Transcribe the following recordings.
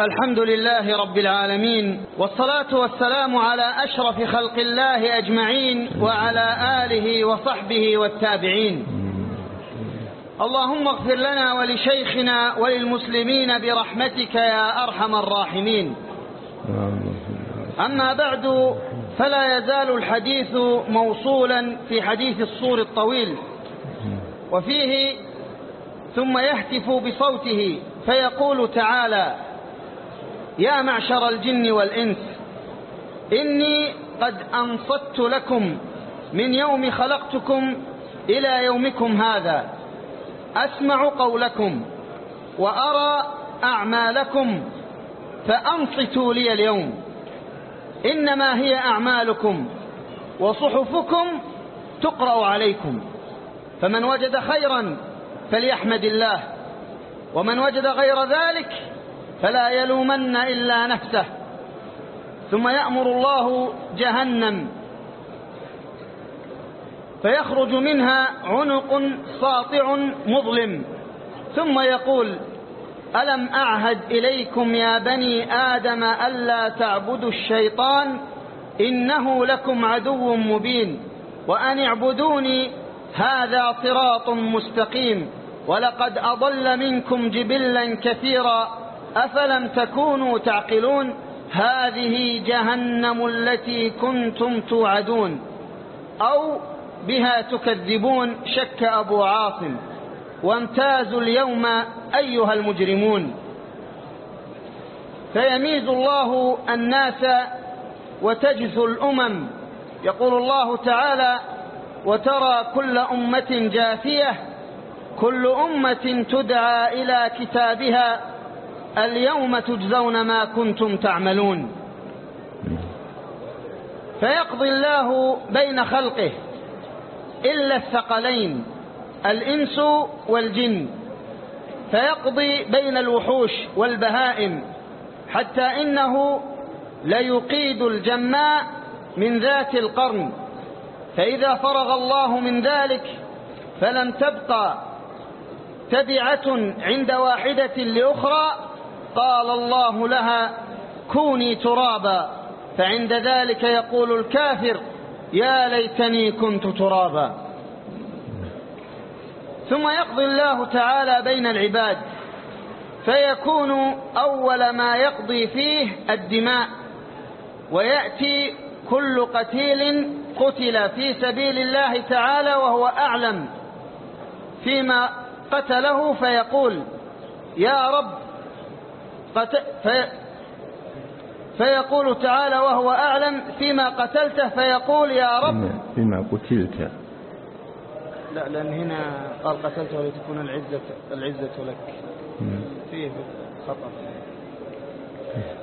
الحمد لله رب العالمين والصلاة والسلام على أشرف خلق الله أجمعين وعلى آله وصحبه والتابعين. اللهم اغفر لنا ولشيخنا وللمسلمين برحمتك يا أرحم الراحمين. أما بعد فلا يزال الحديث موصولا في حديث الصور الطويل. وفيه ثم يهتف بصوته فيقول تعالى يا معشر الجن والإنس إني قد أنصت لكم من يوم خلقتكم إلى يومكم هذا. أسمع قولكم وأرى أعمالكم فأنصتوا لي اليوم. إنما هي أعمالكم وصحفكم تقرأ عليكم. فمن وجد خيرا فليحمد الله ومن وجد غير ذلك فلا يلومن إلا نفسه ثم يأمر الله جهنم فيخرج منها عنق ساطع مظلم ثم يقول ألم أعهد إليكم يا بني آدم ألا تعبدوا الشيطان؟ إنه لكم عدو مبين وأن اعبدوني هذا صراط مستقيم ولقد أضل منكم جبلا كثيرا. أفلم تكونوا تعقلون؟ هذه جهنم التي كنتم توعدون. أو بها تكذبون شك أبو عاصم. وامتازوا اليوم أيها المجرمون. فيميز الله الناس وتجثو الأمم. يقول الله تعالى وترى كل أمة جاثية كل أمة تدعى إلى كتابها. اليوم تجزون ما كنتم تعملون. فيقضي الله بين خلقه إلا الثقلين الإنس والجن. فيقضي بين الوحوش والبهائم حتى إنه ليقيد الجماء من ذات القرن. فإذا فرغ الله من ذلك فلم تبقى تبعة عند واحدة لأخرى قال الله لها كوني ترابا. فعند ذلك يقول الكافر يا ليتني كنت ترابا. ثم يقضي الله تعالى بين العباد فيكون أول ما يقضي فيه الدماء ويأتي كل قتيل قتل في سبيل الله تعالى وهو أعلم. فيما قتله فيقول يا رب في فيقول تعالى وهو أعلم فيما قتلته فيقول يا رب فيما قتلت. لا لأن هنا قال قتلته لتكون العزة, العزة لك. فيه خطأ.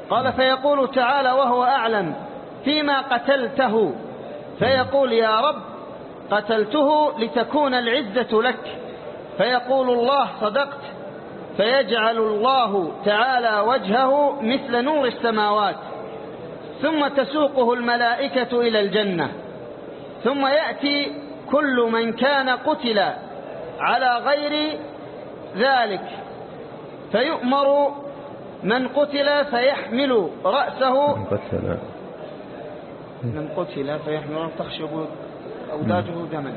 قال فيقول تعالى وهو أعلم فيما قتلته فيقول يا رب قتلته لتكون العزة لك. فيقول الله صدقت فيجعل الله تعالى وجهه مثل نور السماوات ثم تسوقه الملائكة إلى الجنة ثم يأتي كل من كان قتل على غير ذلك فيؤمر من قتل فيحمل رأسه. من قتل. من قتل فيحمل تخشب أوداجه دما.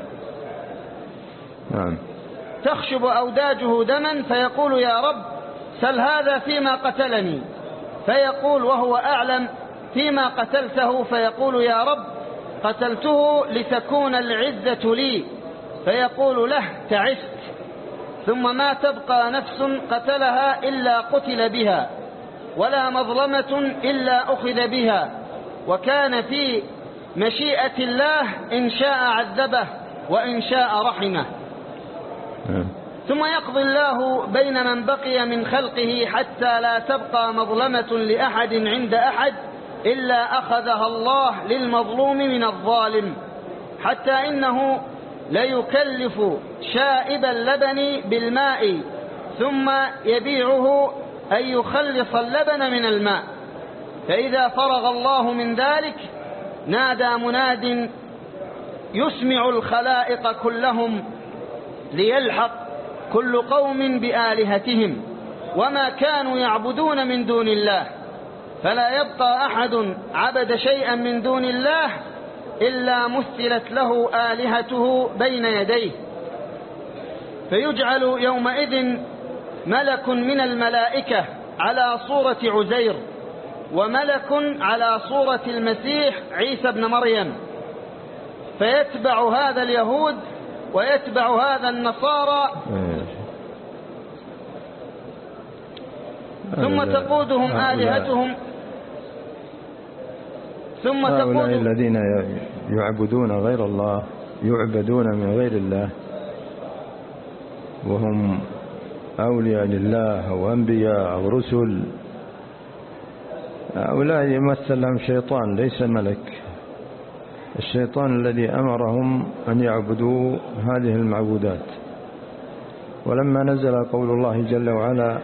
نعم. تخشب أوداجه دما فيقول يا رب سل هذا فيما قتلني. فيقول وهو أعلم فيما قتلته فيقول يا رب قتلته لتكون العزة لي. فيقول له تعست. ثم ما تبقى نفس قتلها إلا قتل بها ولا مظلمة إلا أخذ بها. وكان في مشيئة الله إن شاء عذبه وإن شاء رحمه. ثم يقضي الله بين من بقي من خلقه حتى لا تبقى مظلمة لأحد عند أحد إلا أخذها الله للمظلوم من الظالم حتى إنه ليكلف شائب اللبن بالماء ثم يبيعه أن يخلص اللبن من الماء. فإذا فرغ الله من ذلك نادى مناد يسمع الخلائق كلهم ليلحق كل قوم بآلهتهم وما كانوا يعبدون من دون الله. فلا يبقى أحد عبد شيئا من دون الله إلا مثلت له آلهته بين يديه. فيجعل يومئذ ملك من الملائكة على صورة عزير وملك على صورة المسيح عيسى بن مريم. فيتبع هذا اليهود ويتبع هذا النصارى. ثم تقودهم آلهتهم. ثم هؤلاء الذين يعبدون غير الله يعبدون من غير الله. وهم أولياء لله أو أنبياء أو رسل. هؤلاء يمثل لهم شيطان ليس ملك. الشيطان الذي أمرهم أن يعبدوا هذه المعبودات. ولما نزل قول الله جل وعلا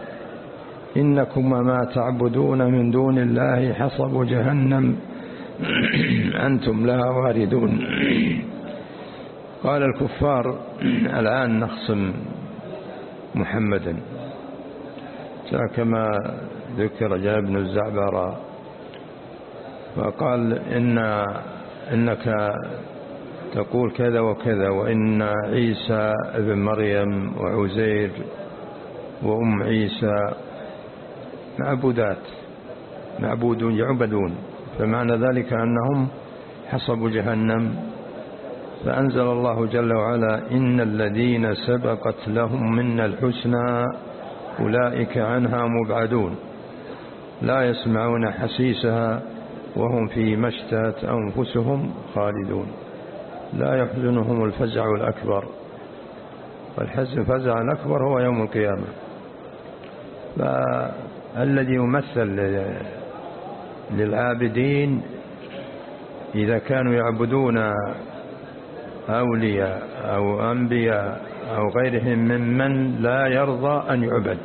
إنكم ما تعبدون من دون الله حصب جهنم. أنتم لها واردون. قال الكفار الآن نخصم محمدا. كما ذكر جاء ابن الزعبر فقال إن إنك تقول كذا وكذا وإن عيسى ابن مريم وعزير وأم عيسى معبودات معبودون يعبدون. فمعنى ذلك أنهم حصبوا جهنم. فأنزل الله جل وعلا إن الذين سبقت لهم منا الحسنى أولئك عنها مبعدون. لا يسمعون حسيسها وهم في مشتات أنفسهم خالدون. لا يحزنهم الفزع الأكبر. والفزع الأكبر هو يوم القيامة. فالذي يمثل للعابدين إذا كانوا يعبدون أولياء أو أنبياء أو غيرهم ممن لا يرضى أن يعبد.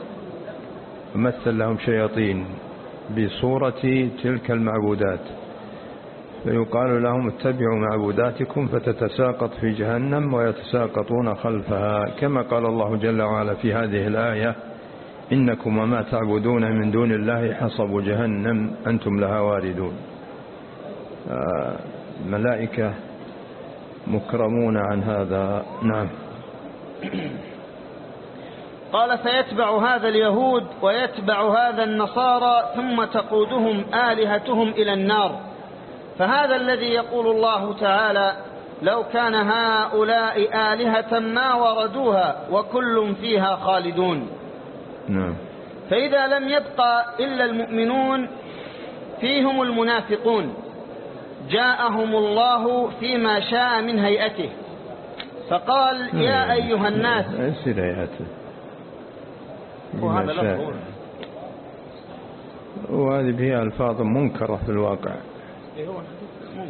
يمثل لهم شياطين. بصورة تلك المعبودات. فيقال لهم اتبعوا معبوداتكم فتتساقط في جهنم ويتساقطون خلفها. كما قال الله جل وعلا في هذه الآية إنكم وما تعبدون من دون الله حصب جهنم أنتم لها واردون. آه، ملائكة مكرمون عن هذا. نعم. قال فيتبع هذا اليهود ويتبع هذا النصارى ثم تقودهم آلهتهم إلى النار. فهذا الذي يقول الله تعالى لو كان هؤلاء آلهة ما وردوها وكل فيها خالدون. نعم. فإذا لم يبقى إلا المؤمنون فيهم المنافقون. جاءهم الله فيما شاء من هيئته. فقال يا نعم. أيها الناس وهذا لفظ وهذه فيها ألفاظ منكرة في الواقع.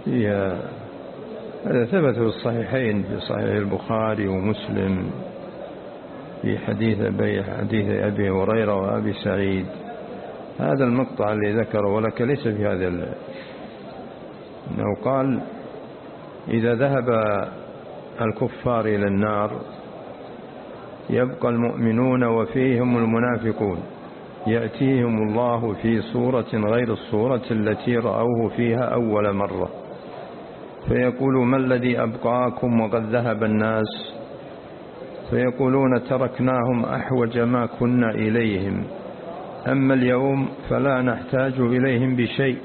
هي هذا ثبت في الصحيحين في صحيح البخاري ومسلم في حديث أبي حديث أبي هريرة وأبي سعيد. هذا المقطع اللي ذكره ولك ليس في هذا أنه قال إذا ذهب الكفار إلى النار يبقى المؤمنون وفيهم المنافقون. يأتيهم الله في صورة غير الصورة التي رأوه فيها أول مرة. فيقول ما الذي أبقاكم وقد ذهب الناس؟ فيقولون تركناهم أحوج ما كنا إليهم. أما اليوم فلا نحتاج إليهم بشيء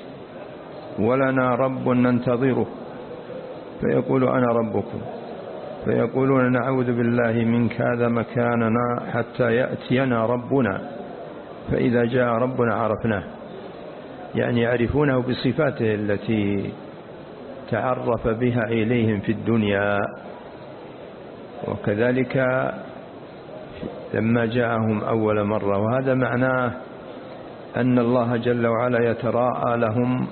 ولنا رب ننتظره. فيقول أنا ربكم. فيقولون نعوذ بالله منك هذا مكاننا حتى يأتينا ربنا. فإذا جاء ربنا عرفناه. يعني يعرفونه بصفاته التي تعرف بها إليهم في الدنيا. وكذلك لما جاءهم أول مرة. وهذا معناه أن الله جل وعلا يتراءى لهم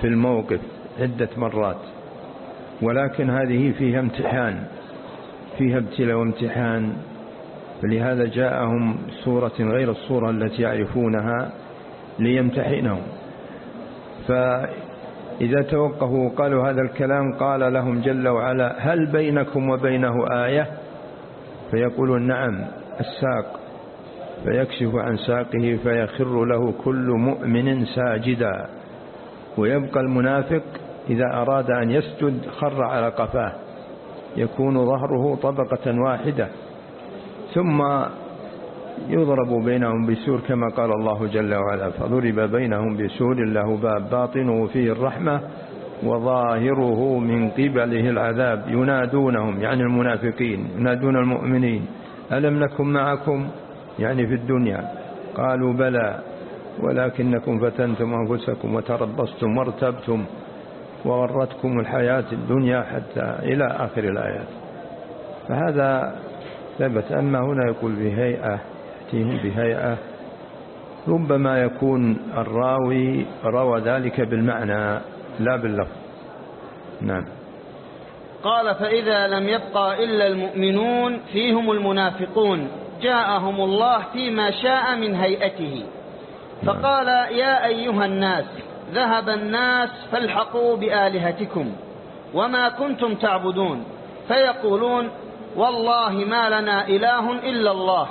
في الموقف عدة مرات. ولكن هذه فيها امتحان. فيها ابتلاء وامتحان فلهذا جاءهم صورة غير الصورة التي يعرفونها ليمتحنهم. فإذا توقفوا وقالوا هذا الكلام قال لهم جل وعلا هل بينكم وبينه آية؟ فيقولون نعم الساق. فيكشف عن ساقه فيخر له كل مؤمن ساجدا. ويبقى المنافق إذا أراد أن يسجد خر على قفاه. يكون ظهره طبقة واحدة ثم يضرب بينهم بسور كما قال الله جل وعلا فضرب بينهم بسور له باب باطنه فيه الرحمة وظاهره من قبله العذاب. ينادونهم يعني المنافقين ينادون المؤمنين ألم نكن معكم؟ يعني في الدنيا قالوا بلى ولكنكم فتنتم أنفسكم وتربصتم وارتبتم. وغرتكم الحياة الدنيا حتى إلى آخر الآيات. فهذا ثبت أما هنا يقول بهيئة يأتيهم بهيئة. ربما يكون الراوي روى ذلك بالمعنى لا باللفظ. نعم. قال فإذا لم يبقى إلا المؤمنون فيهم المنافقون جاءهم الله فيما شاء من هيئته. فقال يا أيها الناس ذهب الناس فالحقوا بآلهتكم وما كنتم تعبدون فيقولون والله ما لنا إله إلا الله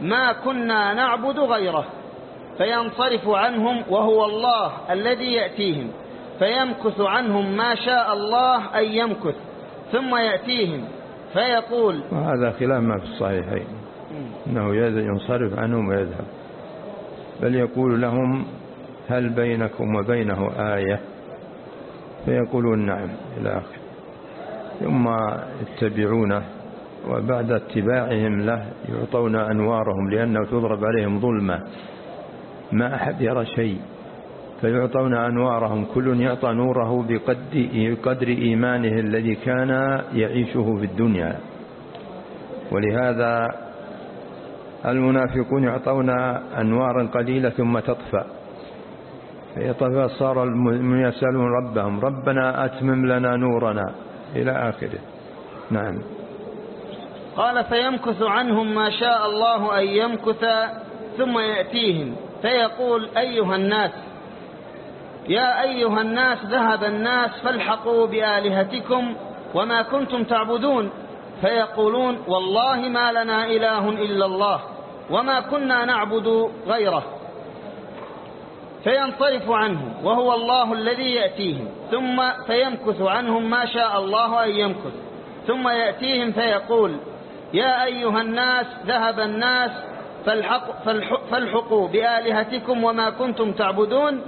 ما كنا نعبد غيره فينصرف عنهم وهو الله الذي يأتيهم فيمكث عنهم ما شاء الله أن يمكث ثم يأتيهم فيقول وهذا خلاف ما في الصحيحين. أنه ينصرف عنهم ويذهب. بل يقول لهم هل بينكم وبينه آية؟ فيقولون نعم إلى آخر. ثم يتبعونه وبعد اتباعهم له يعطون أنوارهم لأنه تضرب عليهم ظلمة. ما أحد يرى شيء. فيعطون أنوارهم كل يعطى نوره بقدر إيمانه الذي كان يعيشه في الدنيا. ولهذا المنافقون يعطون أنوارا قليلة ثم تطفأ. فيطفى صار المؤمنون يسألون ربهم ربنا أتمم لنا نورنا إلى آخره. نعم. قال فيمكث عنهم ما شاء الله أن يمكث ثم يأتيهم. فيقول أيها الناس يا أيها الناس ذهب الناس فالحقوا بآلهتكم وما كنتم تعبدون. فيقولون والله ما لنا إله إلا الله وما كنا نعبد غيره. فينصرف عنه وهو الله الذي يأتيهم ثم فيمكث عنهم ما شاء الله أن يمكث ثم يأتيهم فيقول يا أيها الناس ذهب الناس فالحق فالحقوا بآلهتكم وما كنتم تعبدون.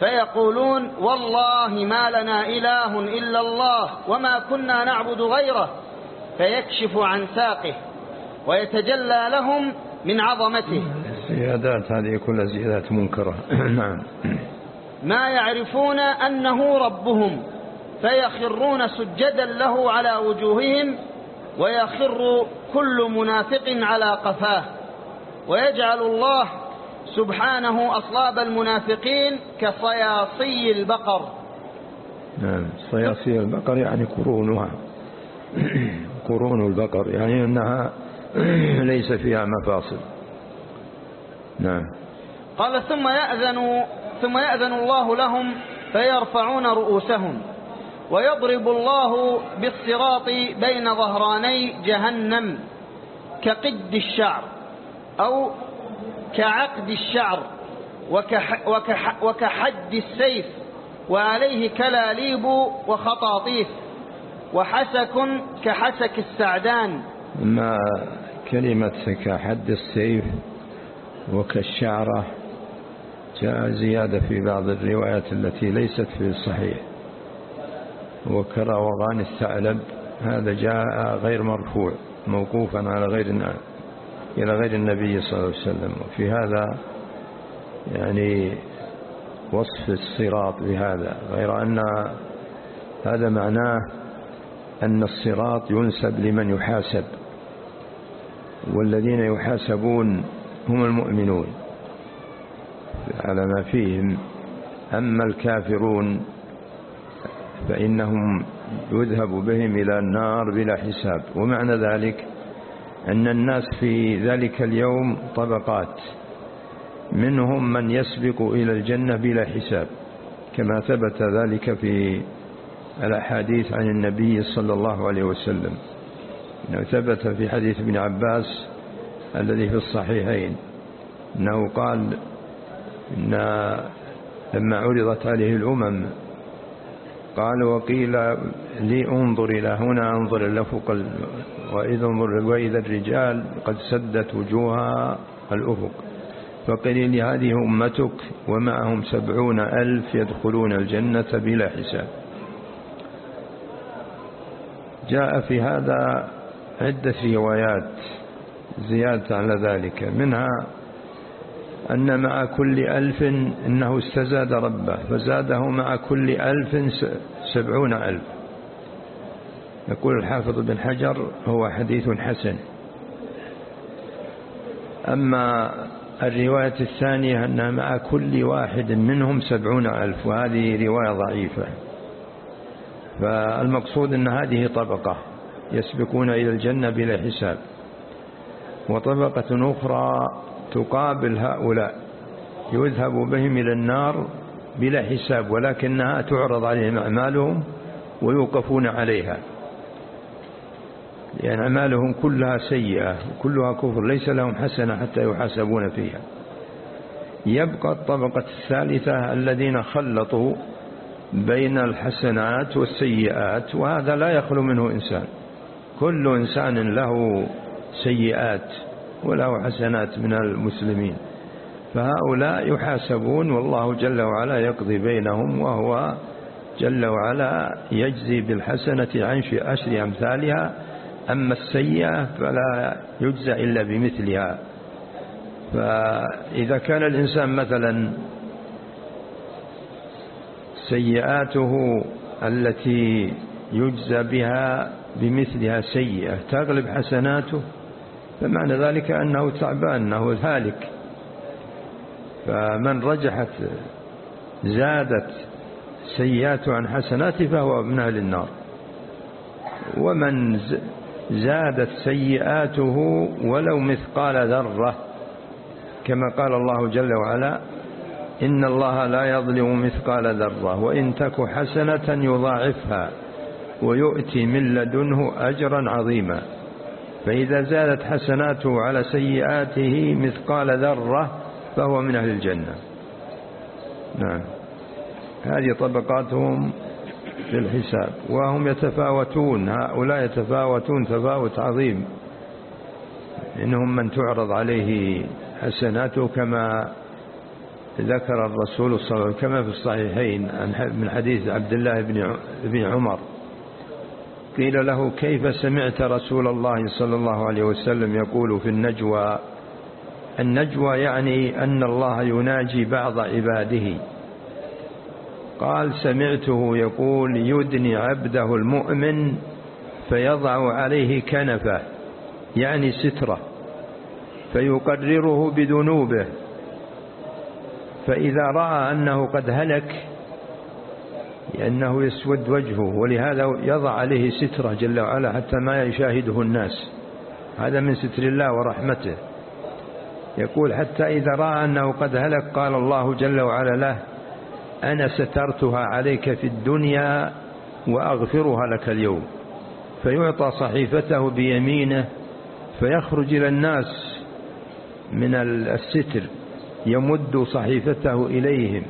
فيقولون والله ما لنا إله إلا الله وما كنا نعبد غيره. فيكشف عن ساقه ويتجلى لهم من عظمته. زيادات هذه كلها زيادات منكرة. نعم. ما يعرفون أنه ربهم فيخرون سجدا له على وجوههم ويخر كل منافق على قفاه. ويجعل الله سبحانه أصلاب المنافقين كصياصي البقر. نعم. صياصي البقر يعني قرونها. قرون البقر يعني أنها ليس فيها مفاصل. نعم. قال ثم يأذن ثم يأذن الله لهم فيرفعون رؤوسهم ويضرب الله بالصراط بين ظهراني جهنم كقد الشعر أو كعقد الشعر وكح وكح وكحد السيف وعليه كلاليب وخطاطيف وحسك كحسك السعدان. ما كلمة كحد السيف؟ وكالشعرة جاء زيادة في بعض الروايات التي ليست في الصحيح. وكروغان الثعلب هذا جاء غير مرفوع موقوفا على غير إلى غير النبي صلى الله عليه وسلم. وفي هذا يعني وصف الصراط بهذا غير أن هذا معناه أن الصراط ينسب لمن يحاسب. والذين يحاسبون هم المؤمنون. على ما فيهم. أما الكافرون فإنهم يذهب بهم إلى النار بلا حساب. ومعنى ذلك أن الناس في ذلك اليوم طبقات. منهم من يسبق إلى الجنة بلا حساب. كما ثبت ذلك في الأحاديث عن النبي صلى الله عليه وسلم. ثبت في حديث ابن عباس الذي في الصحيحين أنه قال إن لما عرضت عليه الأمم قال وقيل لي انظر إلى هنا انظر إلى فوق وإذا انظر وإذا الرجال قد سدت وجوها الأفق. فقيل لي هذه أمتك ومعهم سبعون ألف يدخلون الجنة بلا حساب. جاء في هذا عدة روايات. زيادة على ذلك منها أن مع كل ألف إنه استزاد ربه فزاده مع كل ألف سبعون ألف. يقول الحافظ بن حجر هو حديث حسن. أما الرواية الثانية أن مع كل واحد منهم سبعون ألف وهذه رواية ضعيفة. فالمقصود أن هذه طبقة يسبقون إلى الجنة بلا حساب. وطبقة أخرى تقابل هؤلاء يذهب بهم إلى النار بلا حساب ولكنها تعرض عليهم أعمالهم ويوقفون عليها. لأن أعمالهم كلها سيئة كلها كفر ليس لهم حسنة حتى يحاسبون فيها. يبقى الطبقة الثالثة الذين خلطوا بين الحسنات والسيئات وهذا لا يخلو منه إنسان. كل إنسان له سيئات وله حسنات من المسلمين فهؤلاء يحاسبون والله جل وعلا يقضي بينهم وهو جل وعلا يجزي بالحسنة عن عشر أمثالها أما السيئة فلا يجزى إلا بمثلها فإذا كان الإنسان مثلا سيئاته التي يجزى بها بمثلها سيئة تغلب حسناته فمعنى ذلك أنه تعبان أنه هالك. فمن رجحت زادت سيئاته عن حسناته فهو من أهل النار. ومن زادت سيئاته ولو مثقال ذرة كما قال الله جل وعلا إن الله لا يظلم مثقال ذرة وإن تك حسنة يضاعفها ويؤتي من لدنه أجرا عظيما. فإذا زادت حسناته على سيئاته مثقال ذرة فهو من أهل الجنة. نعم. هذه طبقاتهم في الحساب وهم يتفاوتون هؤلاء يتفاوتون تفاوت عظيم. إنهم من تعرض عليه حسناته كما ذكر الرسول صلى الله عليه وسلم كما في الصحيحين من حديث عبد الله بن عمر. قيل له كيف سمعت رسول الله صلى الله عليه وسلم يقول في النجوى؟ النجوى يعني أن الله يناجي بعض عباده. قال سمعته يقول يدني عبده المؤمن فيضع عليه كنفه يعني ستره فيقرره بذنوبه. فإذا رأى أنه قد هلك لأنه يسود وجهه ولهذا يضع عليه سترة جل وعلا حتى ما يشاهده الناس. هذا من ستر الله ورحمته. يقول حتى إذا رأى أنه قد هلك قال الله جل وعلا له أنا سترتها عليك في الدنيا وأغفرها لك اليوم. فيعطى صحيفته بيمينه فيخرج إلى الناس من الستر يمد صحيفته إليهم.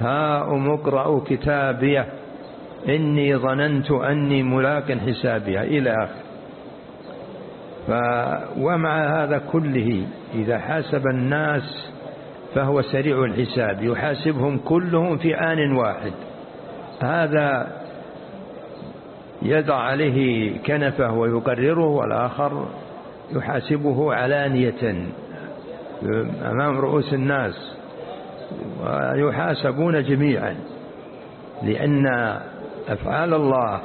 ها أم اقرأوا كتابية. إني ظننت أني ملاك حسابها إلى آخر. ومع هذا كله إذا حاسب الناس فهو سريع الحساب. يحاسبهم كلهم في آن واحد. هذا يضع عليه كنفه ويقرره والآخر يحاسبه علانية. أمام رؤوس الناس. ويحاسبون جميعا لأن أفعال الله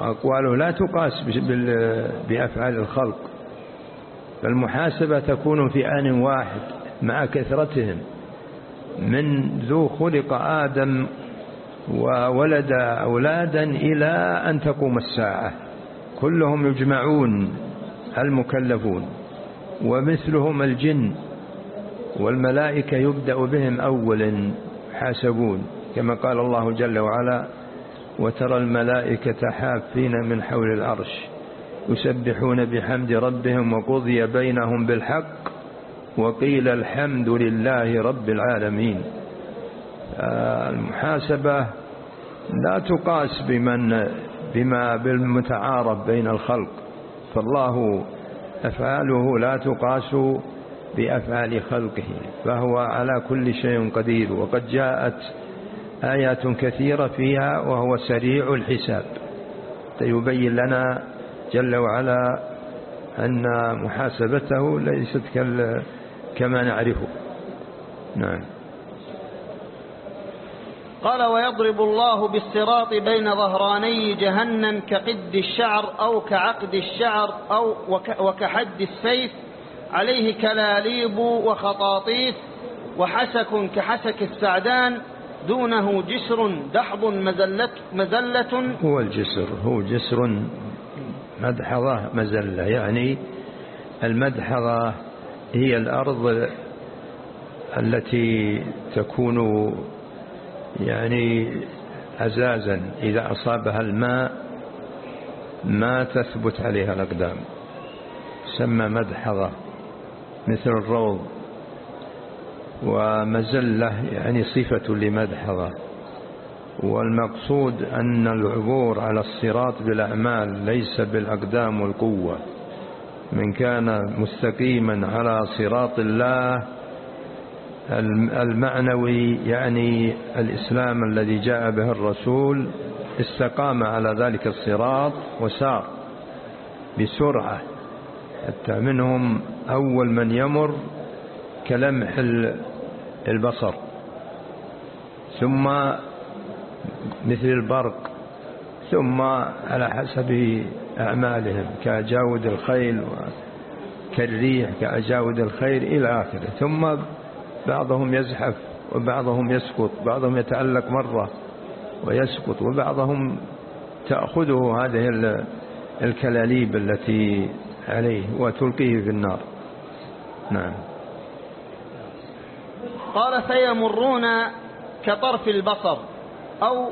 وأقواله لا تقاس بأفعال الخلق فالمحاسبة تكون في آن واحد مع كثرتهم. من ذو خلق آدم وولد أولادا إلى أن تقوم الساعة. كلهم يجمعون المكلفون ومثلهم الجن. والملائكة يبدأ بهم أولا حاسبون كما قال الله جل وعلا وترى الملائكة حافين من حول العرش يسبحون بحمد ربهم وقضي بينهم بالحق وقيل الحمد لله رب العالمين. المحاسبة لا تقاس بمن بما بالمتعارف بين الخلق فالله أفعاله لا تقاس بأفعال خلقه فهو على كل شيء قدير. وقد جاءت آيات كثيرة فيها وهو سريع الحساب. يبين لنا جل وعلا أن محاسبته ليست كما نعرفه. نعم. قال ويضرب الله بالصراط بين ظهراني جهنم كقد الشعر أو كعقد الشعر أو وكحد السيف عليه كلاليب وخطاطيف وحسك كحسك السعدان دونه جسر دحض مزلة, مزلة. هو الجسر هو جسر مدحضة مزلة يعني المدحضة هي الأرض التي تكون يعني أزازا إذا أصابها الماء ما تثبت عليها الأقدام. سمى مدحضة. مثل الروض ومزلة يعني صفة لمدحضة والمقصود أن العبور على الصراط بالأعمال ليس بالأقدام والقوة. من كان مستقيما على صراط الله المعنوي يعني الإسلام الذي جاء به الرسول استقام على ذلك الصراط وسار بسرعة. حتى منهم أول من يمر كلمح البصر. ثم مثل البرق. ثم على حسب أعمالهم كأجاود الخيل كالريح كأجاود الخير إلى آخره. ثم بعضهم يزحف وبعضهم يسقط بعضهم يتعلق مرة ويسقط وبعضهم تأخذه هذه الكلاليب التي عليه وتلقيه في النار. نعم. قال فيمرون كطرف البصر أو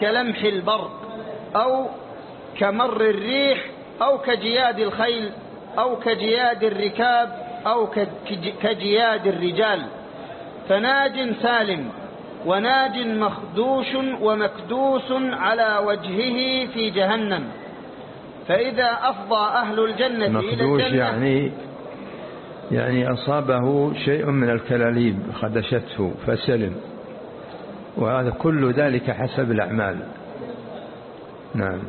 كلمح البرق أو كمر الريح أو كجياد الخيل أو كجياد الركاب أو كجياد الرجال. فناج سالم وناج مخدوش ومكدوس على وجهه في جهنم. فإذا أفضى أهل الجنة إلى الجنة يعني يعني أصابه شيء من الكلاليب خدشته فسلم. وهذا كل ذلك حسب الأعمال. نعم.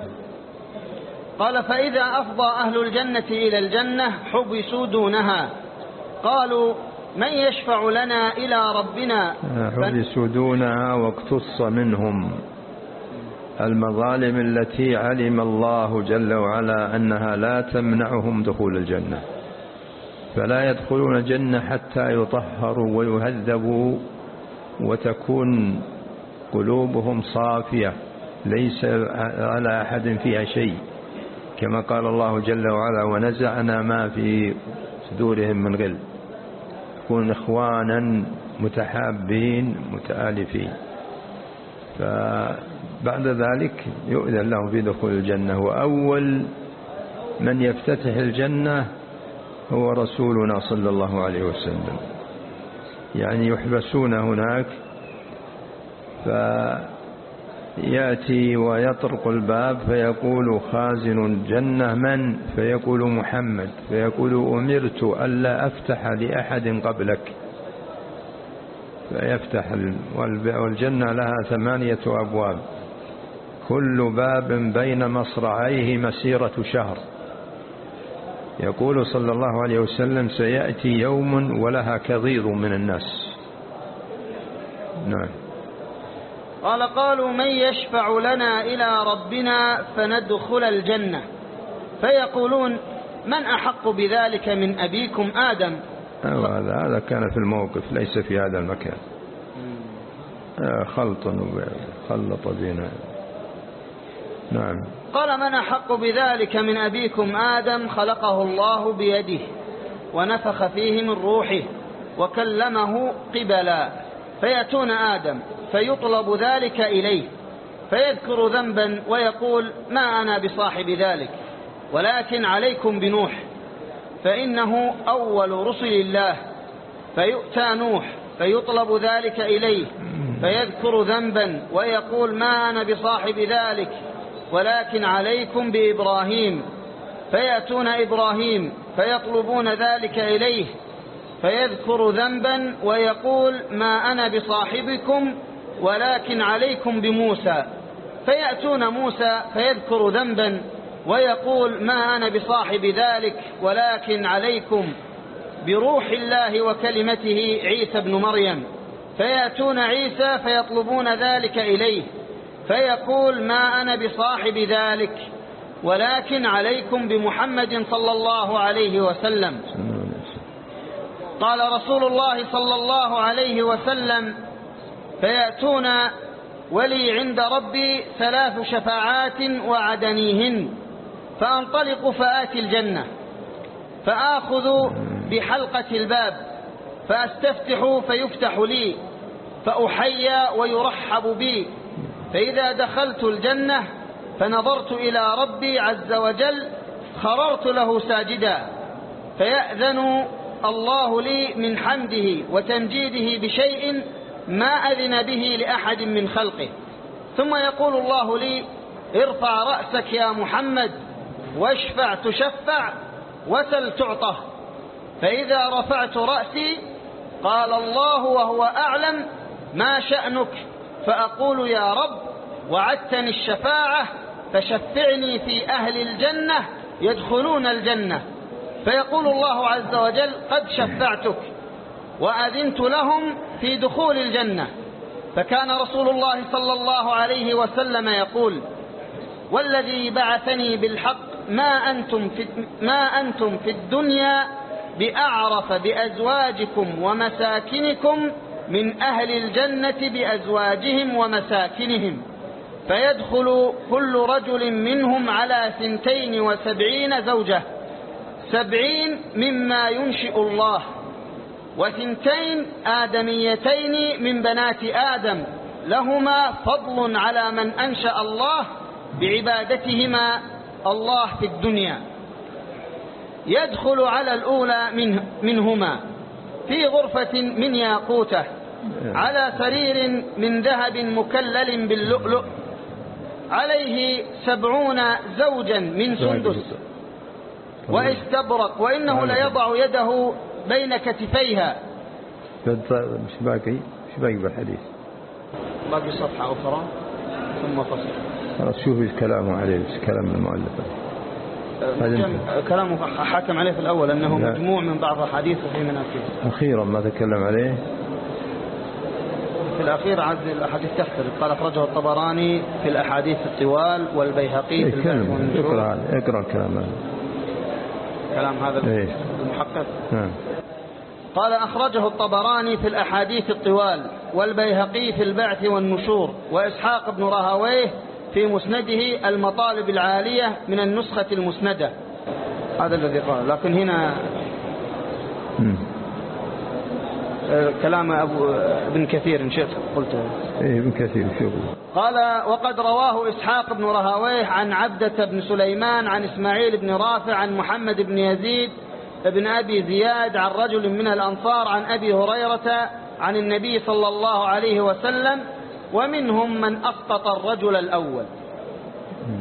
قال فإذا أفضى أهل الجنة إلى الجنة حبسوا دونها. قالوا من يشفع لنا إلى ربنا؟ حبسوا دونها واقتص منهم. المظالم التي علم الله جل وعلا أنها لا تمنعهم دخول الجنة. فلا يدخلون الجنة حتى يطهروا ويهذبوا وتكون قلوبهم صافية ليس على أحد فيها شيء. كما قال الله جل وعلا ونزعنا ما في صدورهم من غل يكون إخوانا متحابين متآلفين. فبعد ذلك يؤذن في دخول الجنة. وأول من يفتتح الجنة هو رسولنا صلى الله عليه وسلم. يعني يحبسون هناك فيأتي ويطرق الباب فيقول خازن الجنة. من؟ فيقول محمد. فيقول أمرت ألا أفتح لأحد قبلك. فيفتح والجنة لها ثمانية أبواب. كل باب بين مصرعيه مسيرة شهر. يقول صلى الله عليه وسلم سيأتي يوم ولها كضيض من الناس. نعم. قال قالوا من يشفع لنا إلى ربنا فندخل الجنة. فيقولون من أحق بذلك من أبيكم آدم؟ أيوة هذا هذا كان في الموقف ليس في هذا المكان. آه، خلط خلط بنا نعم. قال من أحق بذلك من أبيكم آدم خلقه الله بيده ونفخ فيه من روحه وكلمه قبلا فيأتون آدم فيطلب ذلك إليه فيذكر ذنبا ويقول ما أنا بصاحب ذلك ولكن عليكم بنوح فإنه أول رسل الله فيؤتى نوح فيطلب ذلك إليه فيذكر ذنبا ويقول ما أنا بصاحب ذلك ولكن عليكم بإبراهيم فيأتون إبراهيم فيطلبون ذلك إليه فيذكر ذنبا ويقول ما أنا بصاحبكم ولكن عليكم بموسى فيأتون موسى فيذكر ذنبا ويقول ما أنا بصاحب ذلك ولكن عليكم بروح الله وكلمته عيسى بن مريم فيأتون عيسى فيطلبون ذلك إليه. فيقول ما أنا بصاحب ذلك ولكن عليكم بمحمد صلى الله عليه وسلم. قال رسول الله صلى الله عليه وسلم فيأتون ولي عند ربي ثلاث شفاعات وعدنيهن فأنطلق فآتي الجنة فآخذ بحلقة الباب فأستفتح فيفتح لي فأحيى ويرحب بي فإذا دخلت الجنة فنظرت إلى ربي عز وجل خررت له ساجدا فيأذن الله لي من حمده وتمجيده بشيء ما أذن به لأحد من خلقه. ثم يقول الله لي ارفع رأسك يا محمد واشفع تشفع وسل تعطه. فإذا رفعت رأسي قال الله وهو أعلم ما شأنك؟ فأقول يا رب وعدتني الشفاعة فشفعني في أهل الجنة يدخلون الجنة. فيقول الله عز وجل قد شفعتك وأذنت لهم في دخول الجنة. فكان رسول الله صلى الله عليه وسلم يقول والذي بعثني بالحق ما أنتم في, ما أنتم في الدنيا بأعرف بأزواجكم ومساكنكم من أهل الجنة بأزواجهم ومساكنهم فيدخل كل رجل منهم على ثنتين وسبعين زوجة سبعين مما ينشئ الله وثنتين آدميتين من بنات آدم لهما فضل على من أنشأ الله بعبادتهما الله في الدنيا. يدخل على الأولى منه منهما في غرفة من ياقوته على سرير من ذهب مكلل باللؤلؤ. عليه سبعون زوجا من سندس. وإستبرق وإنه ليضع يده بين كتفيها. مش باقي مش باقي بالحديث. باقي صفحة أخرى ثم فصل. خلاص شوفي كلامه عليه كلام المؤلف. كلامه حكم عليه في الأول أنه. مجموع من بعض الحديث وفي مناكير أخيرا ما تكلم عليه. في الأخير عز الأحاديث تختلف قال أخرجه الطبراني في الأحاديث الطوال والبيهقي في البحث اقرأ اقرأ الكلام. هذا كلام هذا إيه؟ المحقق. نعم. قال أخرجه الطبراني في الأحاديث الطوال والبيهقي في البعث والنشور وإسحاق بن راهويه في مسنده المطالب العالية من النسخة المسندة. هذا الذي قال. لكن هنا كلام أبو ابن كثير إن شئت قلته إيه ابن كثير شو قال وقد رواه إسحاق بن رهويه عن عبدة بن سليمان عن إسماعيل بن رافع عن محمد بن يزيد بن أبي زياد عن رجل من الأنصار عن أبي هريرة عن النبي صلى الله عليه وسلم ومنهم من أسقط الرجل الأول.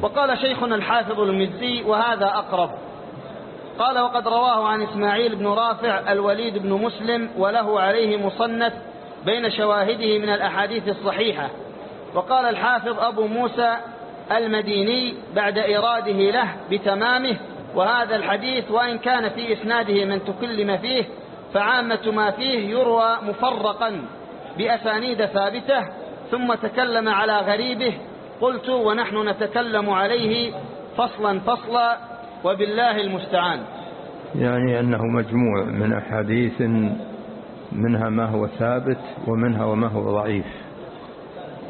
وقال شيخنا الحافظ المزي وهذا أقرب. قال وقد رواه عن إسماعيل بن رافع الوليد بن مسلم وله عليه مصنف بين شواهده من الأحاديث الصحيحة. وقال الحافظ أبو موسى المديني بعد إراده له بتمامه وهذا الحديث وإن كان في إسناده من تكلم فيه فعامة ما فيه يروى مفرقا بأسانيد ثابتة ثم تكلم على غريبه. قلت ونحن نتكلم عليه فصلا فصلا وبالله المستعان. يعني أنه مجموع من أحاديث منها ما هو ثابت ومنها وما هو ضعيف.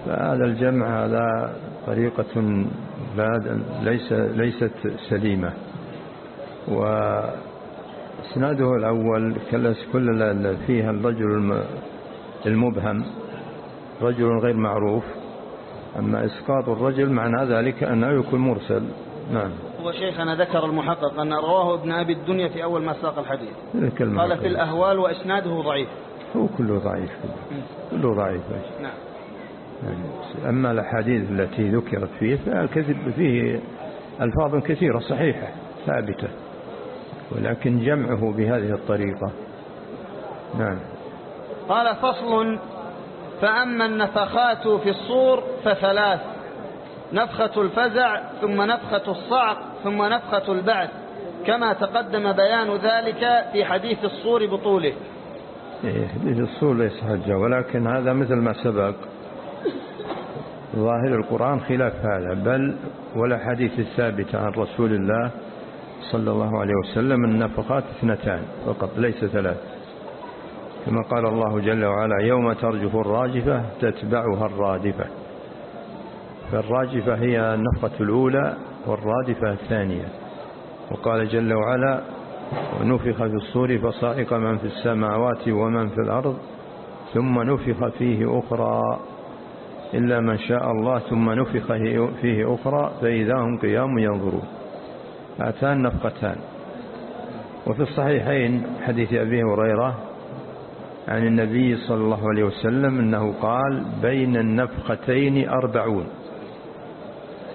فهذا الجمع هذا طريقة ليس ليست سليمة. وإسناده الأول كل فيها الرجل المبهم رجل غير معروف. أما إسقاط الرجل معنى ذلك أنه يكون مرسل. نعم. هو شيخنا ذكر المحقق أن رواه ابن أبي الدنيا في أول ما ساق الحديث. قال في الأهوال وإسناده ضعيف. هو كله ضعيف كله. ضعيف نعم. يعني أما الأحاديث التي ذكرت فيه فالكذب فيه ألفاظ كثيرة صحيحة ثابتة. ولكن جمعه بهذه الطريقة. نعم. قال فصل فأما النفخات في الصور فثلاث نفخة الفزع ثم نفخة الصعق ثم نفخة البعث كما تقدم بيان ذلك في حديث الصور بطوله. إيه، حديث الصور ليس حجة ولكن هذا مثل ما سبق. ظاهر القرآن خلاف هذا بل ولا حديث الثابت عن رسول الله صلى الله عليه وسلم النفقات اثنتان فقط ليس ثلاث. كما قال الله جل وعلا يوم ترجف الراجفة تتبعها الرادفة. فالراجفة هي النفقة الأولى والرادفة الثانية. وقال جل وعلا ونفخ في الصور فصائق من في السماوات ومن في الأرض ثم نفخ فيه أخرى. إلا من شاء الله ثم نفخ فيه أخرى فإذا هم قيام ينظرون. هاتان نفقتان وفي الصحيحين حديث أبي هريرة عن النبي صلى الله عليه وسلم أنه قال بين النفختين أربعون.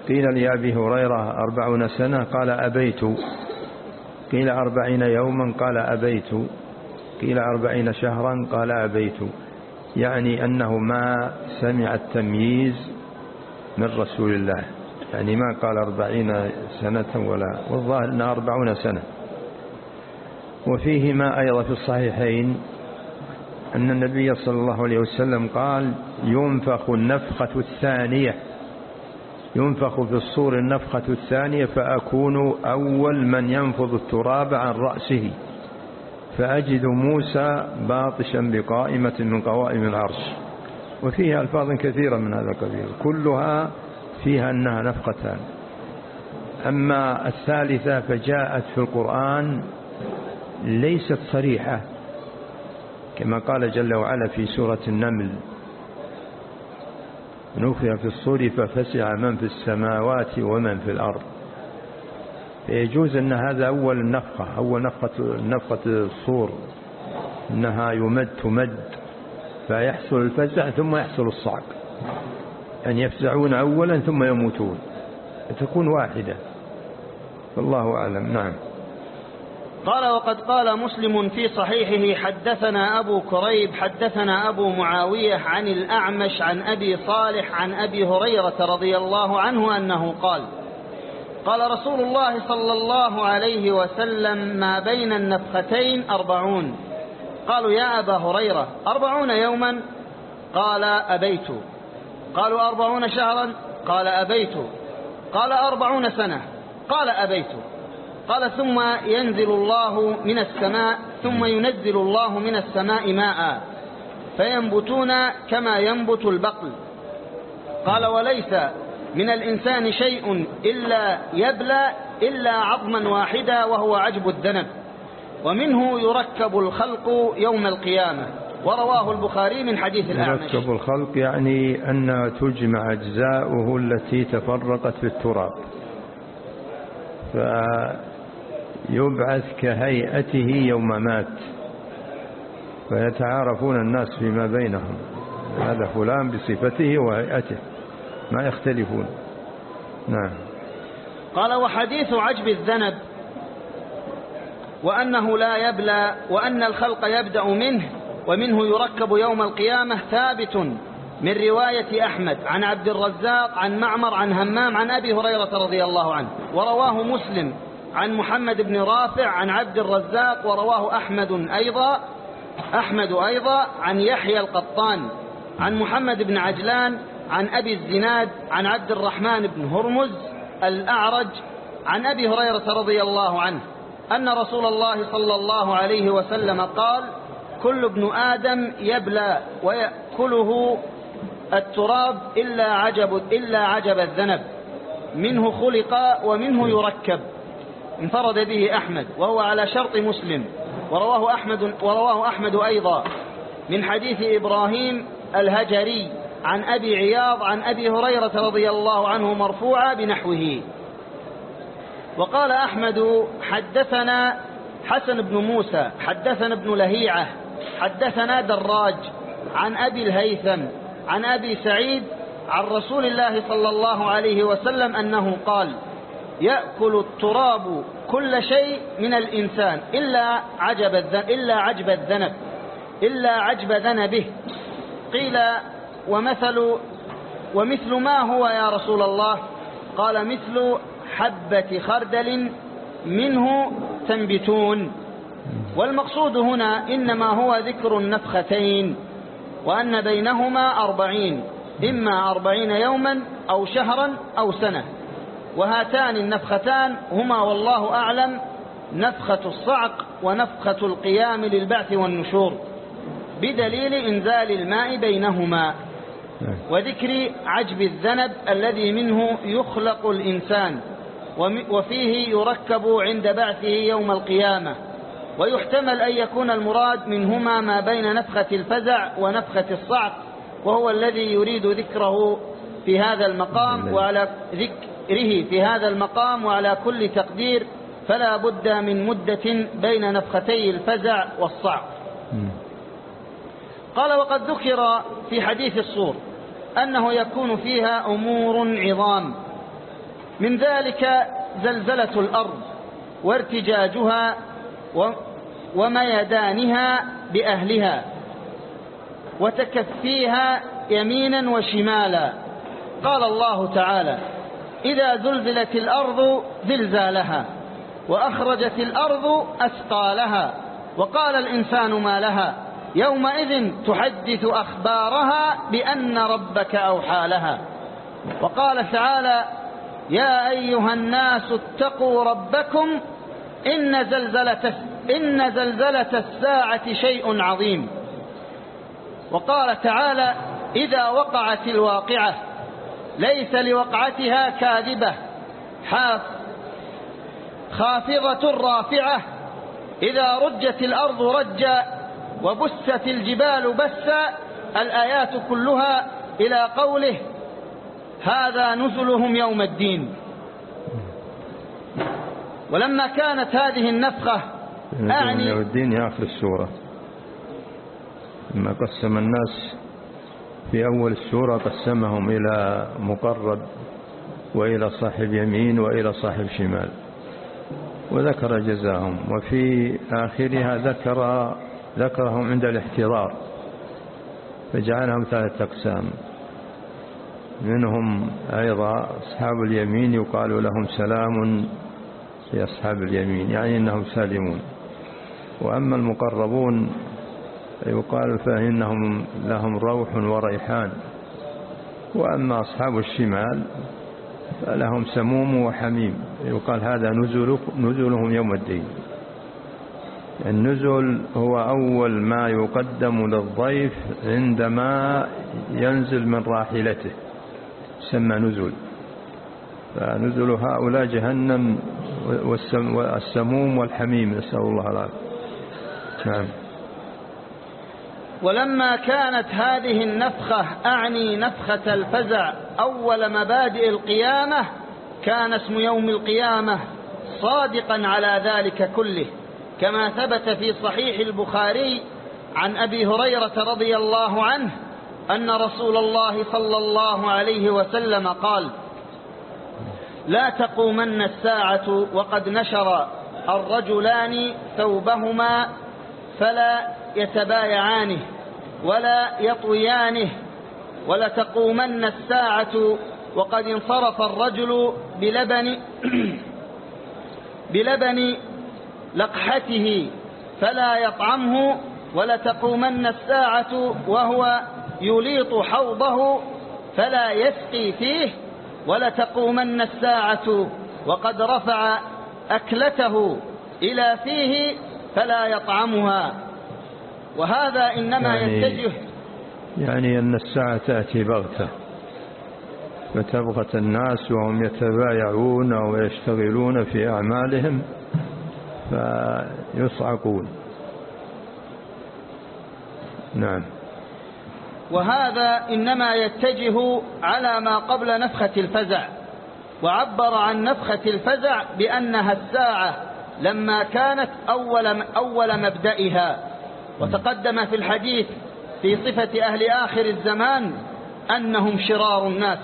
قيل لأبي هريرة أربعون سنة قال أبيت. قيل أربعين يوما قال أبيت. قيل أربعين شهرا قال أبيت. يعني أنه ما سمع التمييز من رسول الله. يعني ما قال أربعين سنة ولا والظاهر أنها أربعون سنة. وفيهما أيضا في الصحيحين أن النبي صلى الله عليه وسلم قال ينفخ النفخة الثانية. ينفخ في الصور النفخة الثانية فأكون أول من ينفض التراب عن رأسه. فأجد موسى باطشا بقائمة من قوائم العرش. وفيها ألفاظ كثيرة من هذا القبيل. كلها فيها أنها نفقتان أما الثالثة فجاءت في القرآن ليست صريحة كما قال جل وعلا في سورة النمل. نفخ في الصور ففسع من في السماوات ومن في الأرض. فيجوز أن هذا أول النفخة أول نفخة, نفخة الصور أنها يمد تمد فيحصل الفزع ثم يحصل الصعق. أن يفزعون أولا ثم يموتون تكون واحدة. والله أعلم. نعم. قال وقد قال مسلم في صحيحه حدثنا أبو كريب حدثنا أبو معاوية عن الأعمش عن أبي صالح عن أبي هريرة رضي الله عنه أنه قال قال رسول الله صلى الله عليه وسلم ما بين النفختين أربعون قالوا يا أبا هريرة أربعون يوما؟ قال أبيت قالوا أربعون شهرا؟ قال أبيت قال أربعون سنة قال أبيت قال ثم ينزل الله من السماء ثم ينزل الله من السماء ماء فينبتون كما ينبت البقل. قال وليس من الإنسان شيء إلا يبلى إلا عظما واحدا وهو عجب الذنب. ومنه يركب الخلق يوم القيامة. ورواه البخاري من حديث الأعمش. يركب الخلق يعني أن تجمع أجزاؤه التي تفرقت في التراب. فيبعث كهيئته يوم مات. فيتعارفون الناس فيما بينهم. هذا فلان بصفته وهيئته. ما يختلفون. نعم. قال وحديث عجب الذنب وأنه لا يبلى وأن الخلق يبدأ منه ومنه يركب يوم القيامة ثابت من رواية أحمد عن عبد الرزاق عن معمر عن همام عن أبي هريرة رضي الله عنه. ورواه مسلم. عن محمد بن رافع عن عبد الرزاق ورواه أحمد أيضا أحمد أيضا عن يحيى القطان عن محمد بن عجلان عن أبي الزناد عن عبد الرحمن بن هرمز الأعرج عن أبي هريرة رضي الله عنه أن رسول الله صلى الله عليه وسلم قال كل ابن آدم يبلى ويأكله التراب إلا عجب, إلا عجب الذنب منه خلق ومنه يركب. انفرد به أحمد وهو على شرط مسلم ورواه أحمد, ورواه أحمد أيضا من حديث إبراهيم الهجري عن أبي عياض عن أبي هريرة رضي الله عنه مرفوعا بنحوه. وقال أحمد حدثنا حسن بن موسى حدثنا ابن لهيعة حدثنا دراج عن أبي الهيثم عن أبي سعيد عن رسول الله صلى الله عليه وسلم أنه قال يأكل التراب كل شيء من الإنسان إلا عجب إلا عجب الذنب إلا عجب ذنبه. قيل ومثل ومثل ما هو يا رسول الله؟ قال مثل حبة خردل منه تنبتون. والمقصود هنا إنما هو ذكر النفختين وأن بينهما أربعين إما أربعين يوما أو شهرا أو سنة. وهاتان النفختان هما والله أعلم نفخة الصعق ونفخة القيام للبعث والنشور بدليل إنزال الماء بينهما. وذكر عجب الذنب الذي منه يخلق الإنسان وفيه يركب عند بعثه يوم القيامة. ويحتمل أن يكون المراد منهما ما بين نفخة الفزع ونفخة الصعق وهو الذي يريد ذكره في هذا المقام. وعلى ذكره في هذا المقام وعلى كل تقدير فلا بد من مدة بين نفختي الفزع والصعق قال وقد ذكر في حديث الصور أنه يكون فيها أمور عظام. من ذلك زلزلة الأرض وارتجاجها وميدانها بأهلها وتكفيها يمينا وشمالا. قال الله تعالى إذا زلزلت الأرض زلزالها وأخرجت الأرض أثقالها وقال الإنسان ما لها؟ يومئذ تحدث أخبارها بأن ربك أوحى لها. وقال تعالى يا أيها الناس اتقوا ربكم إن زلزلة, إن زلزلة الساعة شيء عظيم. وقال تعالى إذا وقعت الواقعة ليس لوقعتها كاذبة. حاف خافضة رافعة. إذا رجت الأرض رجا وبست الجبال بسا الآيات كلها إلى قوله هذا نزلهم يوم الدين. ولما كانت هذه النفخة أعني يوم الدين يا آخر السورة. لما قسم الناس في أول السورة قسمهم إلى مقرب وإلى صاحب يمين وإلى صاحب شمال وذكر جزاهم. وفي آخرها ذكر ذكرهم عند الاحتضار فجعلهم ثلاثة أقسام. منهم أيضا أصحاب اليمين يقال لهم سلام في أصحاب اليمين يعني أنهم سالمون. وأما المقربون يقال فإنهم لهم روح وريحان. وأما أصحاب الشمال فلهم سموم وحميم. يقال هذا نزل نزلهم يوم الدين. النزل هو أول ما يقدم للضيف عندما ينزل من راحلته سمى نزل. فنزل هؤلاء جهنم والسموم والحميم نسأل الله العافية. نعم. ولما كانت هذه النفخة أعني نفخة الفزع أول مبادئ القيامة كان اسم يوم القيامة صادقا على ذلك كله كما ثبت في صحيح البخاري عن أبي هريرة رضي الله عنه أن رسول الله صلى الله عليه وسلم قال لا تقومن الساعة وقد نشر الرجلان ثوبهما فلا يتبايعانه ولا يطويانه ولتقومن الساعة وقد انصرف الرجل بلبن بلبن لقحته فلا يطعمه ولتقومن الساعة وهو يليط حوضه فلا يسقي فيه ولتقومن الساعة وقد رفع أكلته إلى فيه فلا يطعمها. وهذا إنما يعني يتجه يعني أن الساعة تأتي بغتة. فتبغت الناس وهم يتبايعون ويشتغلون في أعمالهم فيصعقون. نعم. وهذا إنما يتجه على ما قبل نفخة الفزع وعبر عن نفخة الفزع بأنها الساعة لما كانت أول, أول مبدئها. وتقدم في الحديث في صفة أهل آخر الزمان أنهم شرار الناس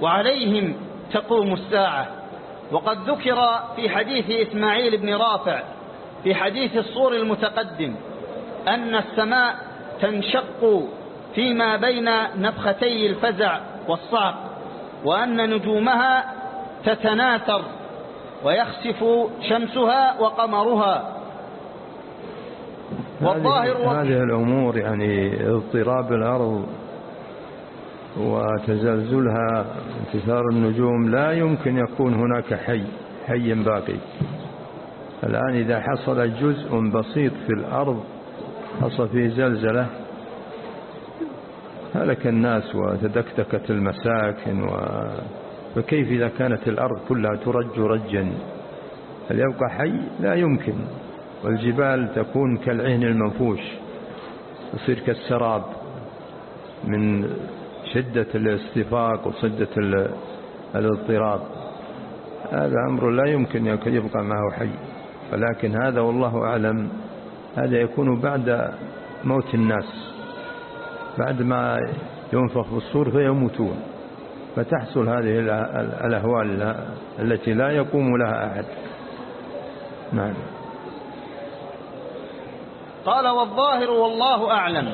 وعليهم تقوم الساعة. وقد ذكر في حديث إسماعيل بن رافع في حديث الصور المتقدم أن السماء تنشق فيما بين نفختي الفزع والصعق وأن نجومها تتناثر ويخسف شمسها وقمرها. والظاهر هذه الأمور يعني اضطراب الأرض وتزلزلها انتثار النجوم لا يمكن يكون هناك حي حي باقي. الآن إذا حصل جزء بسيط في الأرض حصل فيه زلزلة هلك الناس وتدكتكت المساكن و... فكيف إذا كانت الأرض كلها ترج رجا؟ هل يبقى حي؟ لا يمكن. والجبال تكون كالعهن المنفوش تصير كالسراب من شدة الاستفاق وشدة الاضطراب. هذا أمر لا يمكن يبقى معه حي. ولكن هذا والله أعلم هذا يكون بعد موت الناس. بعد ما ينفخ في الصور فيموتون. فتحصل هذه الأهوال التي لا يقوم لها أحد. نعم. قال والظاهر والله أعلم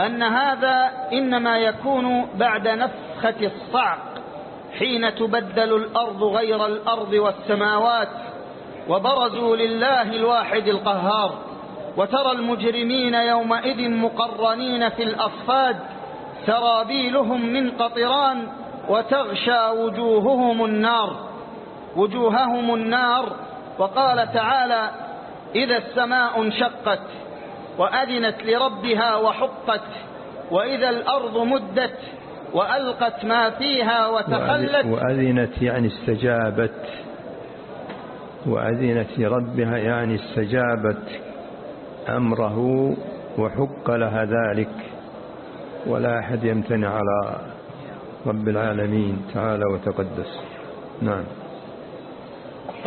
أن هذا إنما يكون بعد نفخة الصعق حين تبدل الأرض غير الأرض والسماوات وبرزوا لله الواحد القهار وترى المجرمين يومئذ مقرنين في الأصفاد سرابيلهم من قطران وتغشى وجوههم النار وجوههم النار وقال تعالى إذا السماء انشقت وأذنت لربها وحقت وإذا الأرض مدت وألقت ما فيها وتخلت. وأذنت يعني استجابت. وأذنت لربها يعني استجابت أمره وحق لها ذلك. ولا أحد يمتنع على رب العالمين تعالى وتقدس. نعم.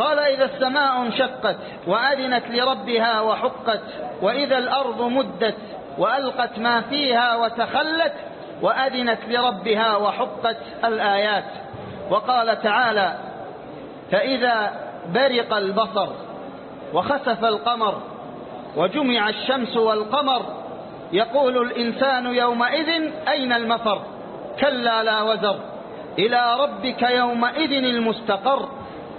قال إذا السماء انشقت وأذنت لربها وحقت وإذا الأرض مدت وألقت ما فيها وتخلت وأذنت لربها وحقت الآيات. وقال تعالى فإذا برق البصر وخسف القمر وجمع الشمس والقمر يقول الإنسان يومئذ أين المفر؟ كلا لا وزر. إلى ربك يومئذ المستقر.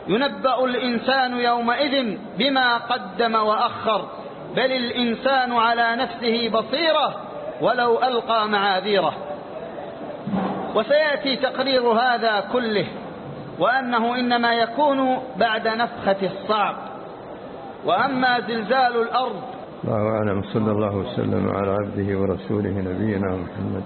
ينبأ الإنسان يومئذ بما قدم وأخر بل الإنسان على نفسه بصيرة ولو ألقى معاذيره. وسيأتي تقرير هذا كله وأنه إنما يكون بعد نفخة الصعق وأما زلزال الأرض الله أعلم صلى الله وسلم على عبده ورسوله نبينا محمد.